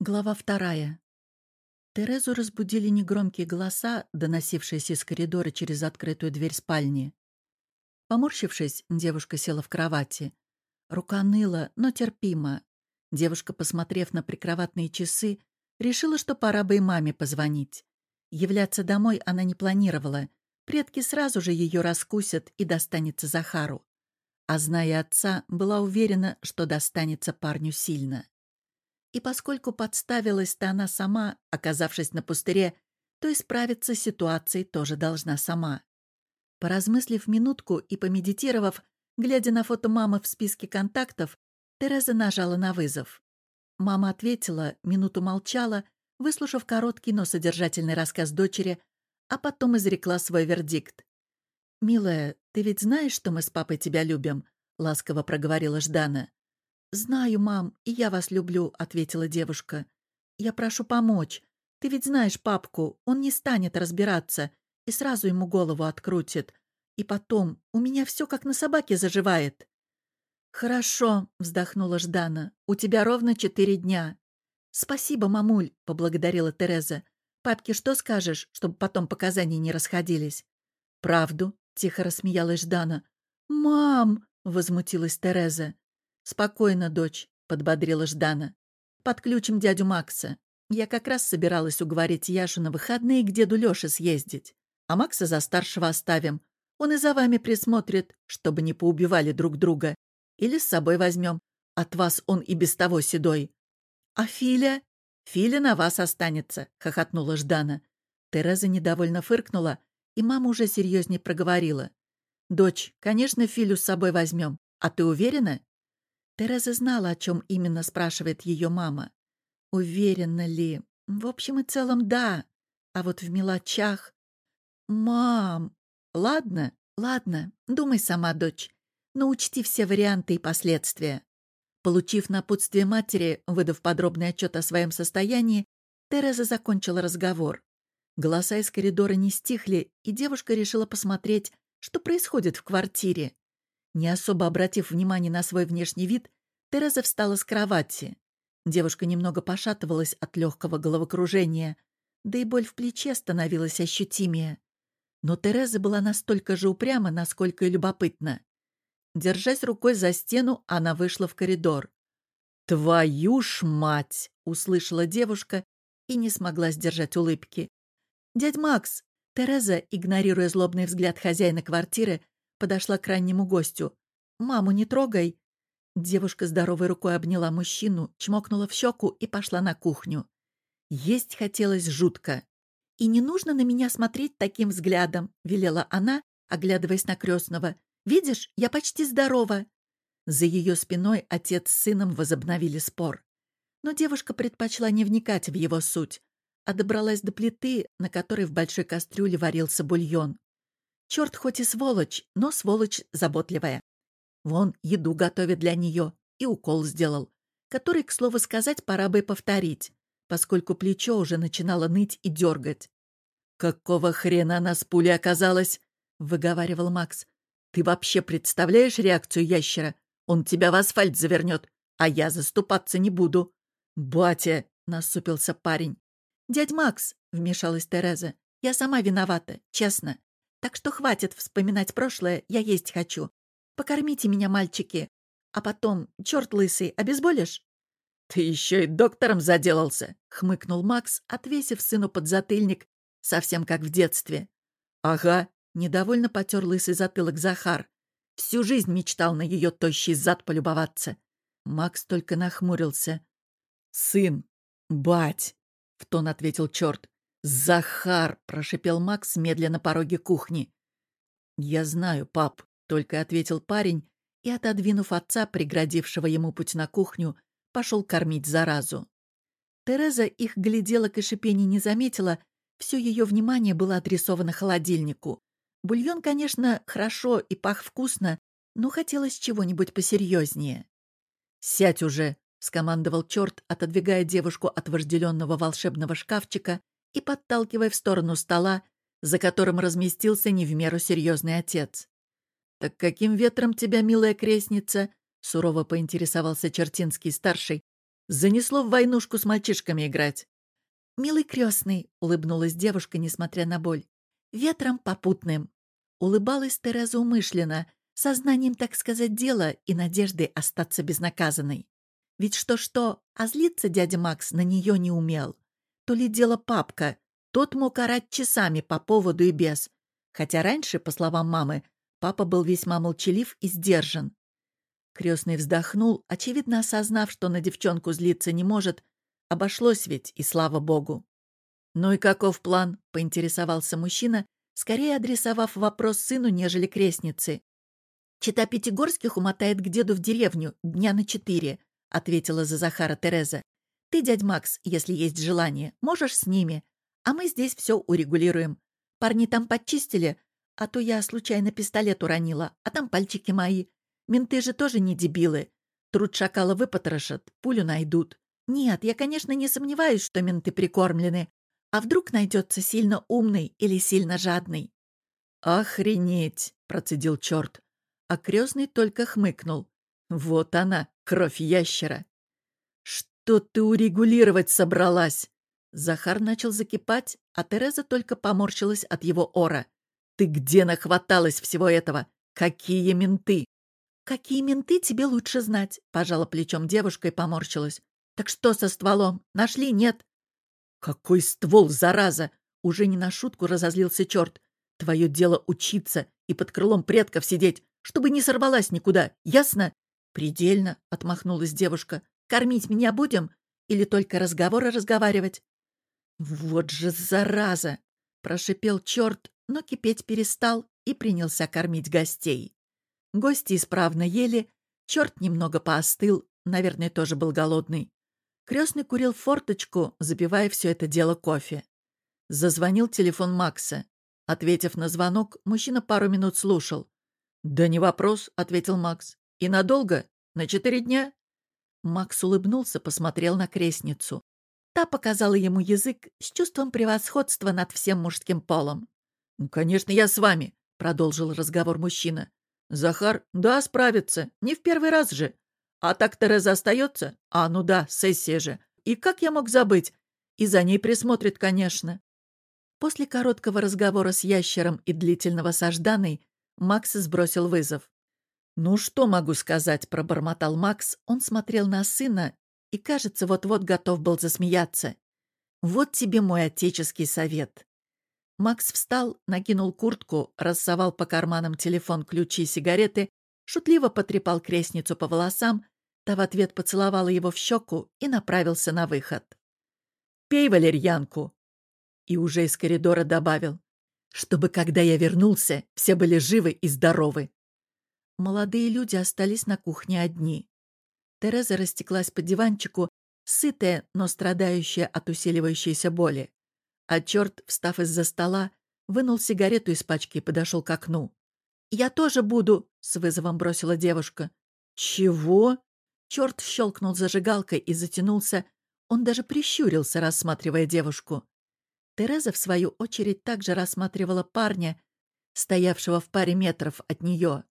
Глава вторая. Терезу разбудили негромкие голоса, доносившиеся из коридора через открытую дверь спальни. Поморщившись, девушка села в кровати. Рука ныла, но терпимо. Девушка, посмотрев на прикроватные часы, решила, что пора бы и маме позвонить. Являться домой она не планировала. Предки сразу же ее раскусят и достанется Захару. А зная отца, была уверена, что достанется парню сильно. И поскольку подставилась-то она сама, оказавшись на пустыре, то исправиться с ситуацией тоже должна сама. Поразмыслив минутку и помедитировав, глядя на фото мамы в списке контактов, Тереза нажала на вызов. Мама ответила, минуту молчала, выслушав короткий, но содержательный рассказ дочери, а потом изрекла свой вердикт. «Милая, ты ведь знаешь, что мы с папой тебя любим?» — ласково проговорила Ждана. «Знаю, мам, и я вас люблю», — ответила девушка. «Я прошу помочь. Ты ведь знаешь папку, он не станет разбираться и сразу ему голову открутит. И потом, у меня все как на собаке заживает». «Хорошо», — вздохнула Ждана, — «у тебя ровно четыре дня». «Спасибо, мамуль», — поблагодарила Тереза. «Папке что скажешь, чтобы потом показания не расходились?» «Правду», — тихо рассмеялась Ждана. «Мам!» — возмутилась Тереза. «Спокойно, дочь», — подбодрила Ждана. «Подключим дядю Макса. Я как раз собиралась уговорить Яшу на выходные к деду Лёше съездить. А Макса за старшего оставим. Он и за вами присмотрит, чтобы не поубивали друг друга. Или с собой возьмем. От вас он и без того седой». «А Филя?» «Филя на вас останется», — хохотнула Ждана. Тереза недовольно фыркнула, и мама уже серьезнее проговорила. «Дочь, конечно, Филю с собой возьмем. А ты уверена?» Тереза знала, о чем именно спрашивает ее мама. Уверена ли? В общем и целом, да. А вот в мелочах... «Мам!» «Ладно, ладно, думай сама, дочь. Но учти все варианты и последствия». Получив напутствие матери, выдав подробный отчет о своем состоянии, Тереза закончила разговор. Голоса из коридора не стихли, и девушка решила посмотреть, что происходит в квартире. Не особо обратив внимание на свой внешний вид, Тереза встала с кровати. Девушка немного пошатывалась от легкого головокружения, да и боль в плече становилась ощутимее. Но Тереза была настолько же упряма, насколько и любопытна. Держась рукой за стену, она вышла в коридор. «Твою ж мать!» — услышала девушка и не смогла сдержать улыбки. «Дядь Макс!» Тереза, игнорируя злобный взгляд хозяина квартиры, подошла к раннему гостю. «Маму не трогай!» Девушка здоровой рукой обняла мужчину, чмокнула в щеку и пошла на кухню. Есть хотелось жутко. «И не нужно на меня смотреть таким взглядом», — велела она, оглядываясь на крестного. «Видишь, я почти здорова». За ее спиной отец с сыном возобновили спор. Но девушка предпочла не вникать в его суть, а добралась до плиты, на которой в большой кастрюле варился бульон. Черт хоть и сволочь, но сволочь заботливая. Вон еду готовит для нее и укол сделал, который, к слову сказать, пора бы повторить, поскольку плечо уже начинало ныть и дергать. «Какого хрена она с пулей оказалась?» — выговаривал Макс. «Ты вообще представляешь реакцию ящера? Он тебя в асфальт завернет, а я заступаться не буду». «Батя!» — насупился парень. «Дядь Макс!» — вмешалась Тереза. «Я сама виновата, честно. Так что хватит вспоминать прошлое, я есть хочу. Покормите меня, мальчики. А потом, черт лысый, обезболишь?» «Ты еще и доктором заделался», — хмыкнул Макс, отвесив сыну подзатыльник, совсем как в детстве. «Ага», — недовольно потер лысый затылок Захар. Всю жизнь мечтал на ее тощий зад полюбоваться. Макс только нахмурился. «Сын! Бать!» — в тон ответил черт. «Захар!» — прошипел Макс медленно пороге кухни. «Я знаю, пап», — только ответил парень и, отодвинув отца, преградившего ему путь на кухню, пошел кормить заразу. Тереза их гляделок и шипений не заметила, все ее внимание было адресовано холодильнику. Бульон, конечно, хорошо и пах вкусно, но хотелось чего-нибудь посерьезнее. «Сядь уже!» — скомандовал черт, отодвигая девушку от вожделенного волшебного шкафчика и подталкивая в сторону стола, за которым разместился не в меру серьезный отец. «Так каким ветром тебя, милая крестница?» — сурово поинтересовался Чертинский-старший, Занесло в войнушку с мальчишками играть. «Милый крестный», — улыбнулась девушка, несмотря на боль. «Ветром попутным». Улыбалась Тереза умышленно, сознанием, так сказать, дела и надеждой остаться безнаказанной. Ведь что-что, а злиться дядя Макс на нее не умел. То ли дело папка, тот мог орать часами по поводу и без. Хотя раньше, по словам мамы, папа был весьма молчалив и сдержан. Крестный вздохнул, очевидно осознав, что на девчонку злиться не может, Обошлось ведь, и слава богу. «Ну и каков план?» — поинтересовался мужчина, скорее адресовав вопрос сыну, нежели крестнице. «Чита Пятигорских умотает к деду в деревню дня на четыре», — ответила за Захара Тереза. «Ты, дядь Макс, если есть желание, можешь с ними, а мы здесь все урегулируем. Парни там подчистили, а то я случайно пистолет уронила, а там пальчики мои. Менты же тоже не дебилы. Труд шакала выпотрошат, пулю найдут. Нет, я, конечно, не сомневаюсь, что менты прикормлены. А вдруг найдется сильно умный или сильно жадный? «Охренеть!» — процедил черт. А крестный только хмыкнул. «Вот она, кровь ящера!» «Что ты урегулировать собралась?» Захар начал закипать, а Тереза только поморщилась от его ора. «Ты где нахваталась всего этого? Какие менты?» «Какие менты тебе лучше знать?» — пожала плечом девушка и поморщилась. «Так что со стволом? Нашли, нет?» «Какой ствол, зараза!» Уже не на шутку разозлился черт. «Твое дело учиться и под крылом предков сидеть, чтобы не сорвалась никуда, ясно?» «Предельно», — отмахнулась девушка. «Кормить меня будем? Или только разговоры разговаривать?» «Вот же зараза!» — прошипел черт, но кипеть перестал и принялся кормить гостей. Гости исправно ели, черт немного поостыл, наверное, тоже был голодный. Крестный курил форточку, запивая все это дело кофе. Зазвонил телефон Макса. Ответив на звонок, мужчина пару минут слушал. «Да не вопрос», — ответил Макс. «И надолго? На четыре дня?» Макс улыбнулся, посмотрел на крестницу. Та показала ему язык с чувством превосходства над всем мужским полом. «Ну, «Конечно, я с вами», — продолжил разговор мужчина. «Захар, да, справится. Не в первый раз же. А так Тереза остается? А, ну да, сессия же. И как я мог забыть? И за ней присмотрит, конечно. После короткого разговора с ящером и длительного с Макс сбросил вызов. «Ну, что могу сказать?» — пробормотал Макс. Он смотрел на сына и, кажется, вот-вот готов был засмеяться. «Вот тебе мой отеческий совет». Макс встал, накинул куртку, рассовал по карманам телефон, ключи и сигареты шутливо потрепал крестницу по волосам, та в ответ поцеловала его в щеку и направился на выход. «Пей валерьянку!» И уже из коридора добавил, чтобы, когда я вернулся, все были живы и здоровы. Молодые люди остались на кухне одни. Тереза растеклась по диванчику, сытая, но страдающая от усиливающейся боли. А черт, встав из-за стола, вынул сигарету из пачки и подошел к окну. «Я тоже буду», — с вызовом бросила девушка. «Чего?» Черт щелкнул зажигалкой и затянулся. Он даже прищурился, рассматривая девушку. Тереза, в свою очередь, также рассматривала парня, стоявшего в паре метров от нее.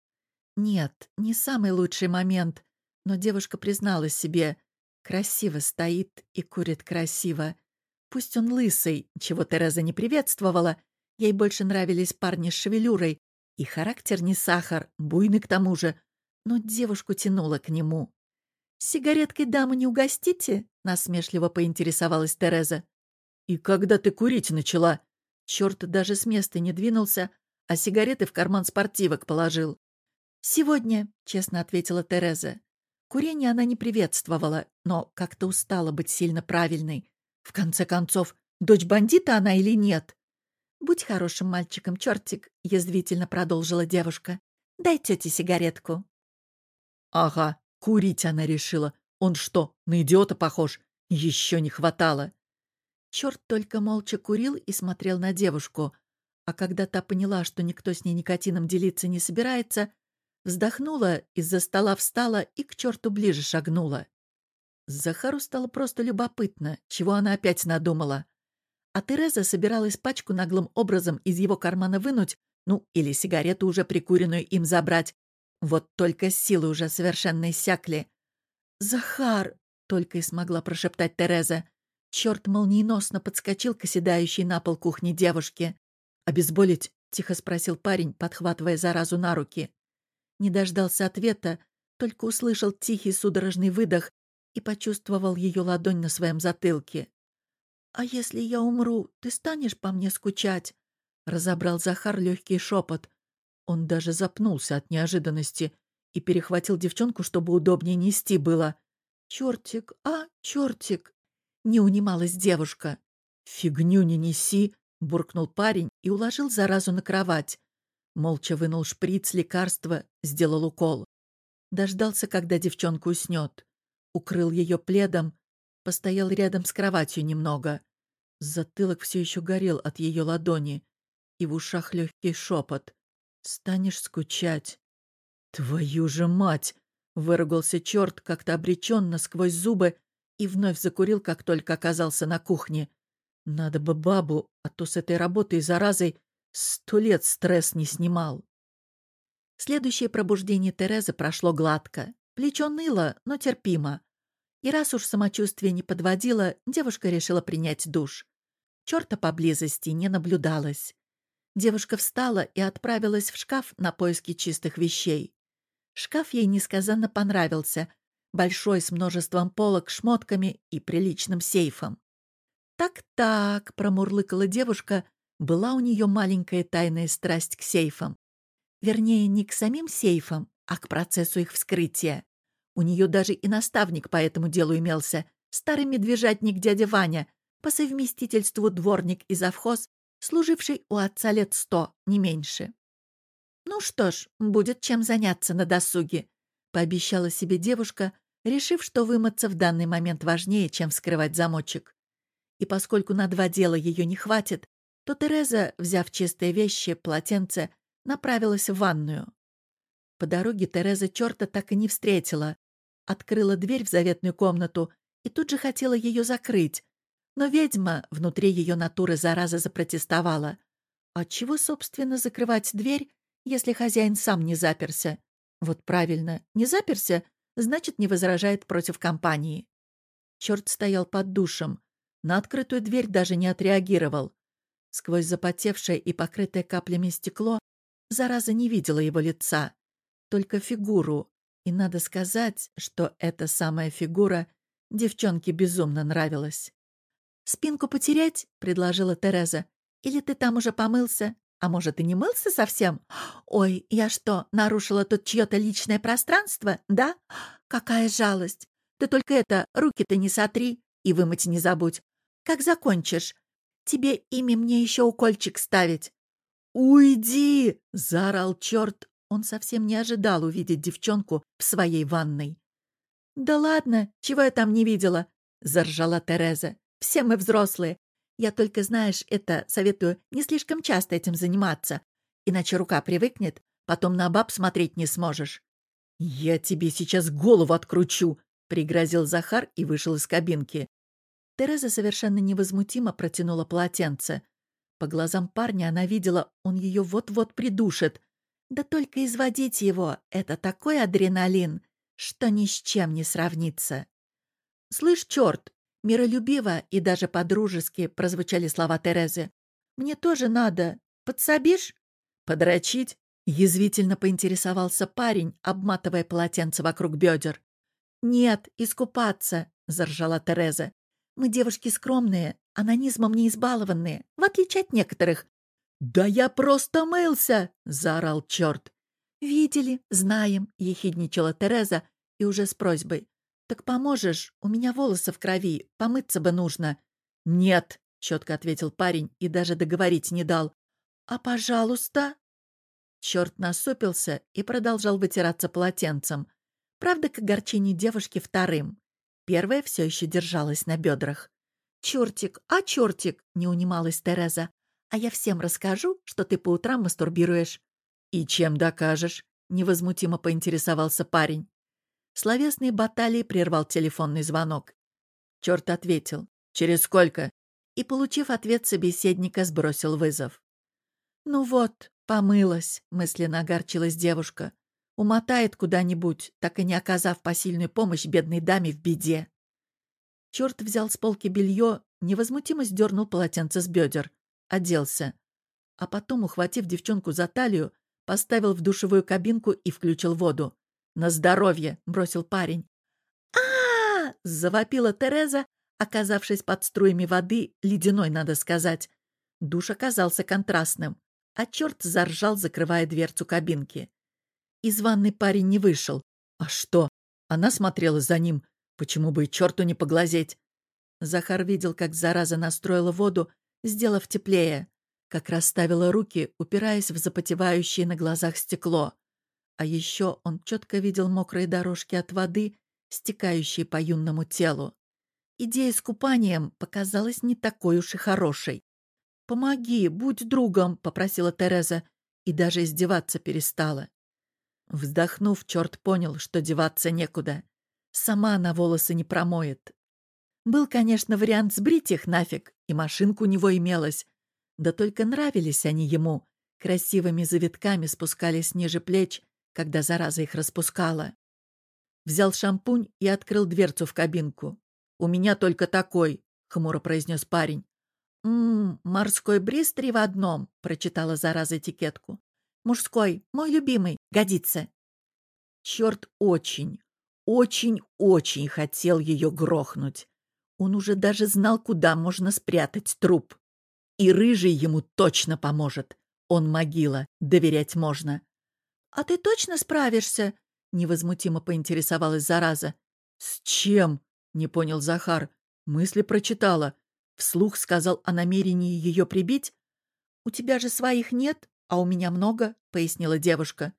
Нет, не самый лучший момент, но девушка призналась себе. Красиво стоит и курит красиво. Пусть он лысый, чего Тереза не приветствовала, ей больше нравились парни с шевелюрой, и характер не сахар, буйный к тому же, но девушку тянуло к нему. «Сигареткой даму не угостите?» — насмешливо поинтересовалась Тереза. «И когда ты курить начала?» Черт даже с места не двинулся, а сигареты в карман спортивок положил. «Сегодня», — честно ответила Тереза. Курение она не приветствовала, но как-то устала быть сильно правильной. В конце концов, дочь бандита она или нет? «Будь хорошим мальчиком, чертик», — язвительно продолжила девушка. «Дай тете сигаретку». «Ага, курить она решила. Он что, на идиота похож? Еще не хватало». Черт только молча курил и смотрел на девушку. А когда та поняла, что никто с ней никотином делиться не собирается, вздохнула, из-за стола встала и к черту ближе шагнула. Захару стало просто любопытно, чего она опять надумала. А Тереза собиралась пачку наглым образом из его кармана вынуть, ну, или сигарету уже прикуренную им забрать. Вот только силы уже совершенно иссякли. «Захар!» только и смогла прошептать Тереза. Черт молниеносно подскочил к оседающей на пол кухни девушке. «Обезболить?» — тихо спросил парень, подхватывая заразу на руки. Не дождался ответа, только услышал тихий судорожный выдох и почувствовал ее ладонь на своем затылке. «А если я умру, ты станешь по мне скучать?» — разобрал Захар легкий шепот. Он даже запнулся от неожиданности и перехватил девчонку, чтобы удобнее нести было. «Чертик, а, чертик!» — не унималась девушка. «Фигню не неси!» — буркнул парень и уложил заразу на кровать. Молча вынул шприц лекарства, сделал укол. Дождался, когда девчонка уснет. Укрыл ее пледом, постоял рядом с кроватью немного. Затылок все еще горел от ее ладони, и в ушах легкий шепот. «Станешь скучать». «Твою же мать!» — выругался черт как-то обреченно сквозь зубы и вновь закурил, как только оказался на кухне. «Надо бы бабу, а то с этой работой заразой сто лет стресс не снимал». Следующее пробуждение Терезы прошло гладко. Плечо ныло, но терпимо. И раз уж самочувствие не подводило, девушка решила принять душ. Черта поблизости не наблюдалось. Девушка встала и отправилась в шкаф на поиски чистых вещей. Шкаф ей несказанно понравился. Большой, с множеством полок, шмотками и приличным сейфом. «Так-так», — промурлыкала девушка, была у нее маленькая тайная страсть к сейфам. Вернее, не к самим сейфам, а к процессу их вскрытия. У нее даже и наставник по этому делу имелся, старый медвежатник дядя Ваня, по совместительству дворник и завхоз, служивший у отца лет сто, не меньше. «Ну что ж, будет чем заняться на досуге», — пообещала себе девушка, решив, что вымыться в данный момент важнее, чем вскрывать замочек. И поскольку на два дела ее не хватит, то Тереза, взяв чистые вещи, полотенце, направилась в ванную. По дороге Тереза черта так и не встретила. Открыла дверь в заветную комнату и тут же хотела ее закрыть. Но ведьма внутри ее натуры зараза запротестовала. Отчего, собственно, закрывать дверь, если хозяин сам не заперся? Вот правильно, не заперся, значит, не возражает против компании. Черт стоял под душем. На открытую дверь даже не отреагировал. Сквозь запотевшее и покрытое каплями стекло Зараза не видела его лица, только фигуру. И надо сказать, что эта самая фигура девчонке безумно нравилась. «Спинку потерять?» — предложила Тереза. «Или ты там уже помылся? А может, и не мылся совсем? Ой, я что, нарушила тут чье-то личное пространство, да? Какая жалость! Ты только это, руки-то не сотри и вымыть не забудь. Как закончишь? Тебе ими мне еще укольчик ставить. «Уйди!» — заорал черт. Он совсем не ожидал увидеть девчонку в своей ванной. «Да ладно, чего я там не видела?» — заржала Тереза. «Все мы взрослые. Я только, знаешь, это советую не слишком часто этим заниматься, иначе рука привыкнет, потом на баб смотреть не сможешь». «Я тебе сейчас голову откручу!» — пригрозил Захар и вышел из кабинки. Тереза совершенно невозмутимо протянула полотенце. По глазам парня она видела, он ее вот-вот придушит. Да только изводить его — это такой адреналин, что ни с чем не сравнится. «Слышь, черт!» — миролюбиво и даже по-дружески прозвучали слова Терезы. «Мне тоже надо. Подсобишь?» «Подрочить?» — язвительно поинтересовался парень, обматывая полотенце вокруг бедер. «Нет, искупаться!» — заржала Тереза. «Мы девушки скромные, анонизмом не избалованные, в отличие от некоторых. «Да я просто мылся!» — заорал черт. «Видели, знаем», — ехидничала Тереза и уже с просьбой. «Так поможешь? У меня волосы в крови, помыться бы нужно». «Нет», — четко ответил парень и даже договорить не дал. «А пожалуйста?» Черт насупился и продолжал вытираться полотенцем. Правда, к огорчению девушки вторым. Первая все еще держалась на бедрах. «Чертик, а чертик!» — не унималась Тереза. «А я всем расскажу, что ты по утрам мастурбируешь». «И чем докажешь?» — невозмутимо поинтересовался парень. Словесные баталии прервал телефонный звонок. Черт ответил. «Через сколько?» И, получив ответ собеседника, сбросил вызов. «Ну вот, помылась», — мысленно огорчилась девушка. «Умотает куда-нибудь, так и не оказав посильную помощь бедной даме в беде». Черт взял с полки белье, невозмутимо сдернул полотенце с бедер. Оделся. А потом, ухватив девчонку за талию, поставил в душевую кабинку и включил воду. «На здоровье!» — бросил парень. а, завопила Тереза, оказавшись под струями воды, ледяной, надо сказать. Душ оказался контрастным, а черт заржал, закрывая дверцу кабинки. Из ванной парень не вышел. А что? Она смотрела за ним. Почему бы и черту не поглазеть? Захар видел, как зараза настроила воду, сделав теплее, как расставила руки, упираясь в запотевающее на глазах стекло. А еще он четко видел мокрые дорожки от воды, стекающие по юному телу. Идея с купанием показалась не такой уж и хорошей. «Помоги, будь другом», — попросила Тереза, и даже издеваться перестала. Вздохнув, черт понял, что деваться некуда. Сама она волосы не промоет. Был, конечно, вариант сбрить их нафиг, и машинка у него имелась. Да только нравились они ему. Красивыми завитками спускались ниже плеч, когда зараза их распускала. Взял шампунь и открыл дверцу в кабинку. «У меня только такой», — хмуро произнес парень. «Ммм, морской бриз три в одном», — прочитала зараза этикетку. «Мужской, мой любимый, годится». Черт очень, очень-очень хотел ее грохнуть. Он уже даже знал, куда можно спрятать труп. И рыжий ему точно поможет. Он могила, доверять можно. «А ты точно справишься?» — невозмутимо поинтересовалась зараза. «С чем?» — не понял Захар. Мысли прочитала. Вслух сказал о намерении ее прибить. «У тебя же своих нет, а у меня много», — пояснила девушка.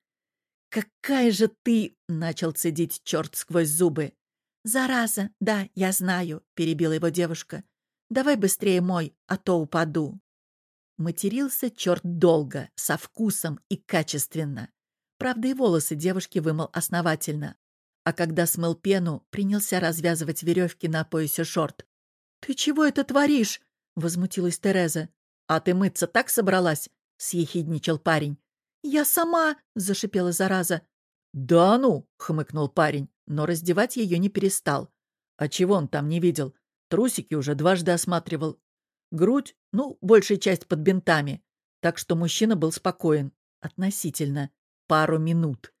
«Какая же ты!» — начал цедить черт сквозь зубы. «Зараза, да, я знаю», — перебила его девушка. «Давай быстрее мой, а то упаду». Матерился черт долго, со вкусом и качественно. Правда, и волосы девушки вымыл основательно. А когда смыл пену, принялся развязывать веревки на поясе шорт. «Ты чего это творишь?» — возмутилась Тереза. «А ты мыться так собралась?» — съехидничал парень. «Я сама!» — зашипела зараза. «Да ну!» — хмыкнул парень, но раздевать ее не перестал. А чего он там не видел? Трусики уже дважды осматривал. Грудь, ну, большая часть под бинтами. Так что мужчина был спокоен. Относительно. Пару минут.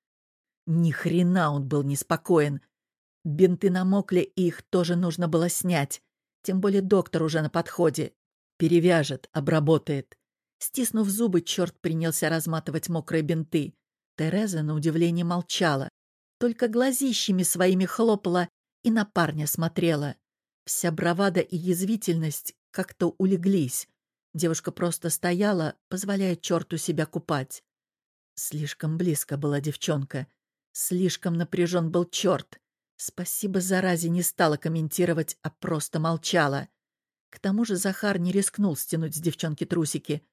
Ни хрена он был неспокоен. Бинты намокли, и их тоже нужно было снять. Тем более доктор уже на подходе. Перевяжет, обработает. Стиснув зубы, черт принялся разматывать мокрые бинты. Тереза, на удивление, молчала. Только глазищами своими хлопала и на парня смотрела. Вся бравада и язвительность как-то улеглись. Девушка просто стояла, позволяя черту себя купать. Слишком близко была девчонка. Слишком напряжен был черт. Спасибо заразе не стала комментировать, а просто молчала. К тому же Захар не рискнул стянуть с девчонки трусики.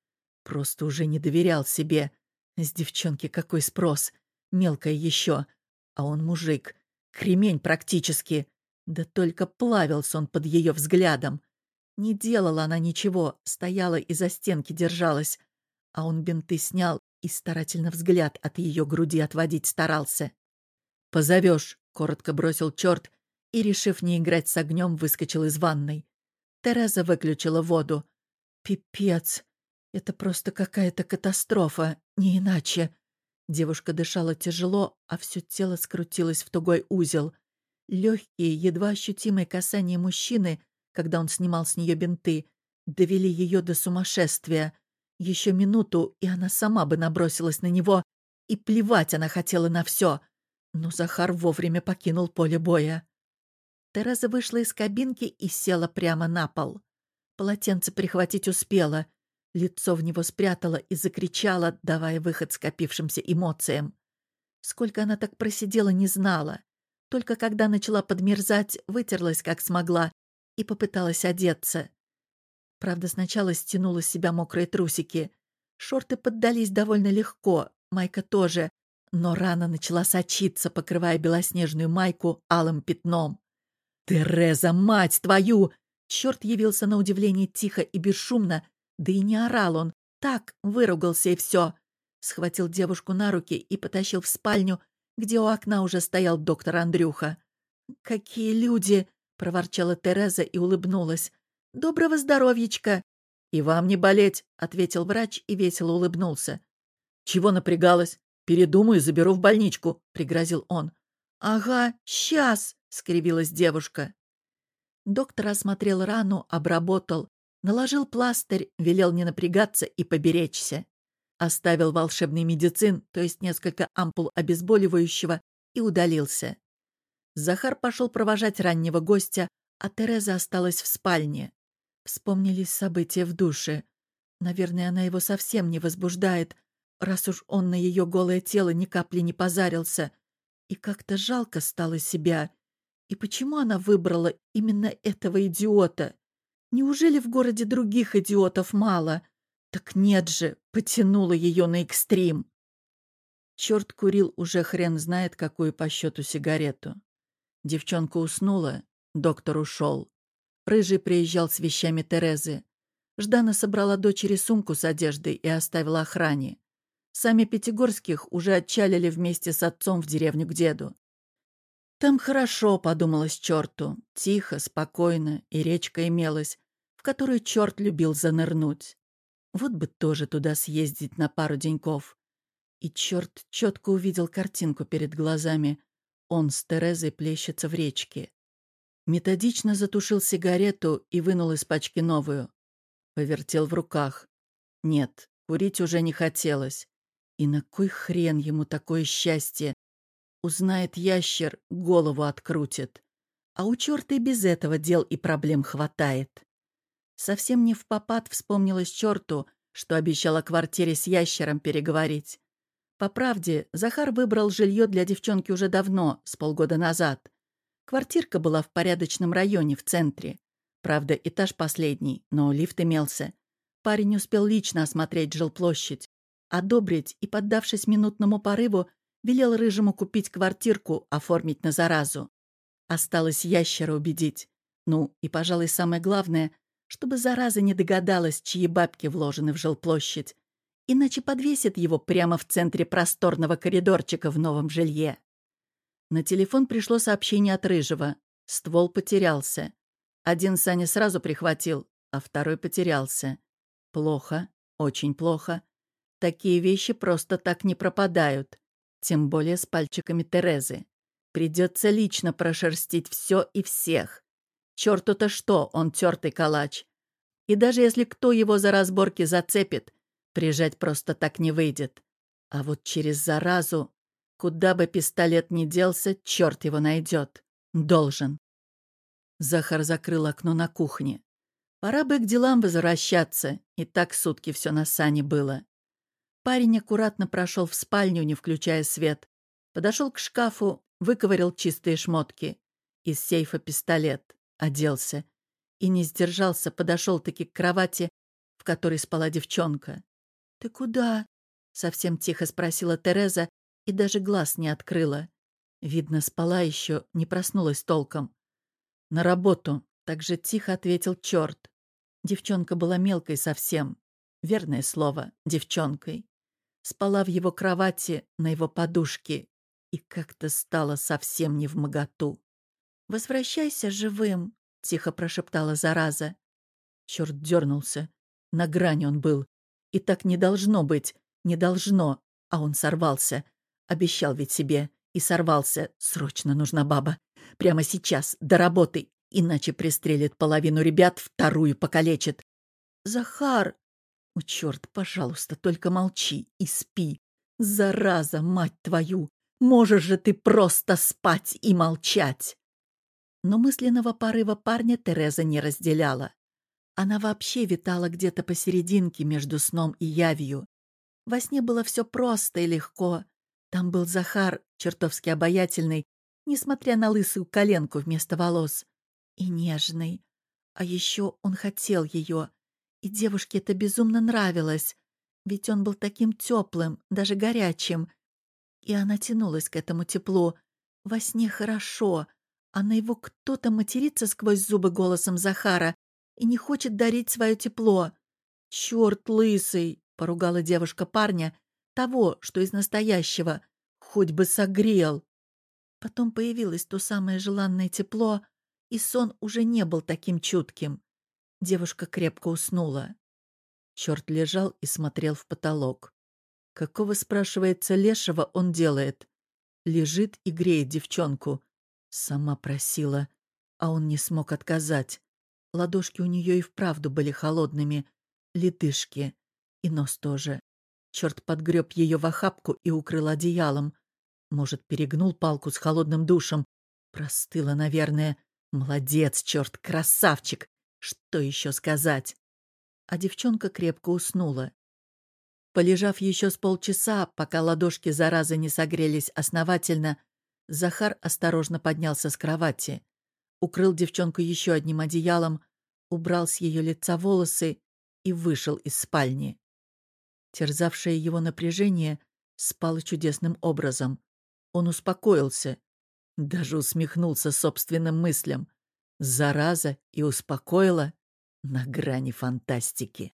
Просто уже не доверял себе. С девчонки какой спрос? Мелкая еще. А он мужик. Кремень практически. Да только плавился он под ее взглядом. Не делала она ничего, стояла и за стенки держалась. А он бинты снял и старательно взгляд от ее груди отводить старался. «Позовешь», коротко бросил черт и, решив не играть с огнем, выскочил из ванной. Тереза выключила воду. «Пипец! Это просто какая-то катастрофа, не иначе!» Девушка дышала тяжело, а все тело скрутилось в тугой узел. Легкие, едва ощутимые касания мужчины, когда он снимал с нее бинты, довели ее до сумасшествия. Еще минуту, и она сама бы набросилась на него, и плевать она хотела на все — но Захар вовремя покинул поле боя. Тереза вышла из кабинки и села прямо на пол. Полотенце прихватить успела. Лицо в него спрятала и закричала, давая выход скопившимся эмоциям. Сколько она так просидела, не знала. Только когда начала подмерзать, вытерлась как смогла и попыталась одеться. Правда, сначала стянула с себя мокрые трусики. Шорты поддались довольно легко, майка тоже, но рана начала сочиться, покрывая белоснежную майку алым пятном. «Тереза, мать твою!» Черт явился на удивление тихо и бесшумно, да и не орал он, так выругался и все. Схватил девушку на руки и потащил в спальню, где у окна уже стоял доктор Андрюха. «Какие люди!» — проворчала Тереза и улыбнулась. «Доброго здоровьечка!» «И вам не болеть», — ответил врач и весело улыбнулся. «Чего напрягалась? Передумаю, заберу в больничку», — пригрозил он. «Ага, сейчас», — скривилась девушка. Доктор осмотрел рану, обработал, наложил пластырь, велел не напрягаться и поберечься. Оставил волшебный медицин, то есть несколько ампул обезболивающего, и удалился. Захар пошел провожать раннего гостя, а Тереза осталась в спальне. Вспомнились события в душе. Наверное, она его совсем не возбуждает, раз уж он на ее голое тело ни капли не позарился. И как-то жалко стало себя. И почему она выбрала именно этого идиота? Неужели в городе других идиотов мало? Так нет же, потянула ее на экстрим. Черт курил уже хрен знает какую по счету сигарету. Девчонка уснула, доктор ушел. Рыжий приезжал с вещами Терезы. Ждана собрала дочери сумку с одеждой и оставила охране. Сами Пятигорских уже отчалили вместе с отцом в деревню к деду. Там хорошо, подумалось черту. Тихо, спокойно, и речка имелась, которую черт любил занырнуть. Вот бы тоже туда съездить на пару деньков. И черт четко увидел картинку перед глазами. Он с Терезой плещется в речке. Методично затушил сигарету и вынул из пачки новую. Повертел в руках. Нет, курить уже не хотелось. И на кой хрен ему такое счастье? Узнает ящер, голову открутит. А у черта и без этого дел и проблем хватает. Совсем не в попад вспомнилось черту, что обещал о квартире с ящером переговорить. По правде, Захар выбрал жилье для девчонки уже давно, с полгода назад. Квартирка была в порядочном районе, в центре. Правда, этаж последний, но лифт имелся. Парень успел лично осмотреть жилплощадь, одобрить и, поддавшись минутному порыву, велел Рыжему купить квартирку, оформить на заразу. Осталось ящера убедить. Ну, и, пожалуй, самое главное, чтобы зараза не догадалась, чьи бабки вложены в жилплощадь, иначе подвесит его прямо в центре просторного коридорчика в новом жилье. На телефон пришло сообщение от Рыжего. Ствол потерялся. Один Саня сразу прихватил, а второй потерялся. Плохо, очень плохо. Такие вещи просто так не пропадают. Тем более с пальчиками Терезы. Придется лично прошерстить все и всех. Черту-то что, он тертый калач. И даже если кто его за разборки зацепит, Прижать просто так не выйдет. А вот через заразу, куда бы пистолет ни делся, черт его найдет. Должен. Захар закрыл окно на кухне. Пора бы к делам возвращаться, и так сутки все на сане было. Парень аккуратно прошел в спальню, не включая свет. Подошел к шкафу, выковырял чистые шмотки. Из сейфа пистолет. Оделся. И не сдержался, подошел-таки к кровати, в которой спала девчонка. «Ты куда?» — совсем тихо спросила Тереза и даже глаз не открыла. Видно, спала еще, не проснулась толком. «На работу», — так же тихо ответил черт. Девчонка была мелкой совсем. Верное слово — девчонкой. Спала в его кровати, на его подушке, и как-то стало совсем не в моготу. «Возвращайся живым», — тихо прошептала зараза. Черт дернулся. На грани он был. И так не должно быть. Не должно. А он сорвался. Обещал ведь себе. И сорвался. Срочно нужна баба. Прямо сейчас. До работы. Иначе пристрелит половину ребят, вторую покалечит. «Захар!» «О, черт, пожалуйста, только молчи и спи. Зараза, мать твою! Можешь же ты просто спать и молчать!» Но мысленного порыва парня Тереза не разделяла. Она вообще витала где-то посерединке между сном и явью. Во сне было все просто и легко. Там был Захар, чертовски обаятельный, несмотря на лысую коленку вместо волос. И нежный. А еще он хотел ее. И девушке это безумно нравилось. Ведь он был таким теплым, даже горячим. И она тянулась к этому теплу. Во сне хорошо. А на его кто-то матерится сквозь зубы голосом Захара и не хочет дарить свое тепло. «Черт лысый!» — поругала девушка парня, того, что из настоящего. «Хоть бы согрел!» Потом появилось то самое желанное тепло, и сон уже не был таким чутким. Девушка крепко уснула. Черт лежал и смотрел в потолок. Какого, спрашивается, лешего он делает? Лежит и греет девчонку. Сама просила, а он не смог отказать. Ладошки у нее и вправду были холодными, ледышки, и нос тоже. Черт подгреб ее в охапку и укрыл одеялом. Может, перегнул палку с холодным душем. Простыла, наверное. Молодец, черт, красавчик. Что еще сказать? А девчонка крепко уснула. Полежав еще с полчаса, пока ладошки заразы не согрелись основательно, Захар осторожно поднялся с кровати, укрыл девчонку еще одним одеялом, убрал с ее лица волосы и вышел из спальни. Терзавшее его напряжение спало чудесным образом. Он успокоился, даже усмехнулся собственным мыслям. Зараза и успокоила на грани фантастики.